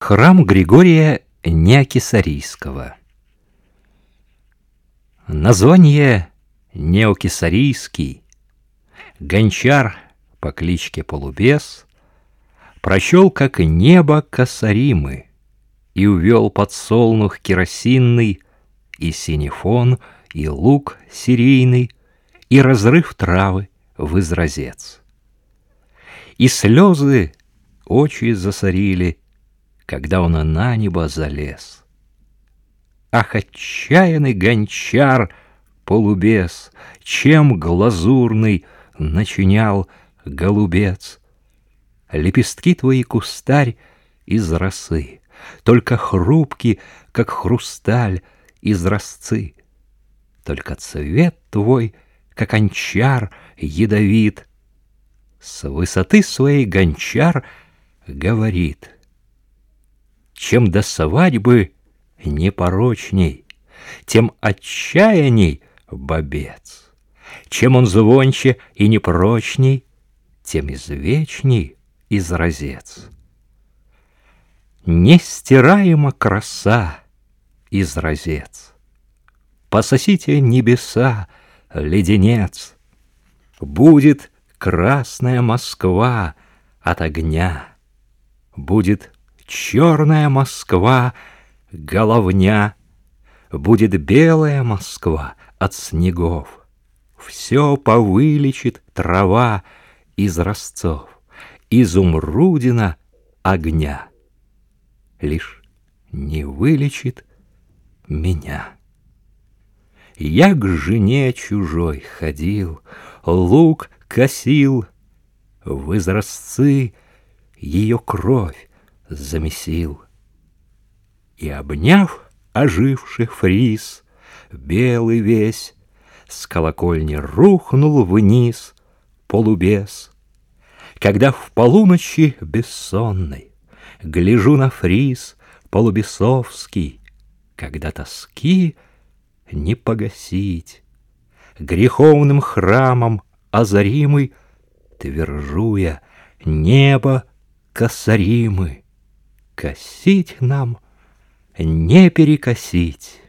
Храм Григория Неокесарийского Название Неокесарийский Гончар по кличке Полубес Прощел, как небо Косаримы И увел под солнух керосинный И синефон, и лук серийный И разрыв травы в изразец. И слезы очи засорили когда он на небо залез. Ах, отчаянный гончар, полубес, чем глазурный начинял голубец. Лепестки твои кустарь из росы, Только хрупки, как хрусталь из росцы. Только цвет твой, как анчар, ядовит. С высоты своей гончар говорит — чем до свадьбы непорочней, Тем отчаянней бобец. Чем он звонче и непрочней, Тем извечней изразец. Нестираема краса, изразец. Пососите небеса, леденец. Будет красная Москва от огня, Будет черная Москва, головня, Будет белая Москва от снегов. Все повылечит трава из росцов, Изумрудина огня. Лишь не вылечит меня. Я к жене чужой ходил, Лук косил, в изразцы ее кровь замесил. И, обняв оживший фриз, белый весь, с колокольни рухнул вниз полубес. Когда в полуночи бессонной гляжу на фриз полубесовский, когда тоски не погасить, греховным храмом озаримый, твержу я, небо косаримы косить нам не перекосить.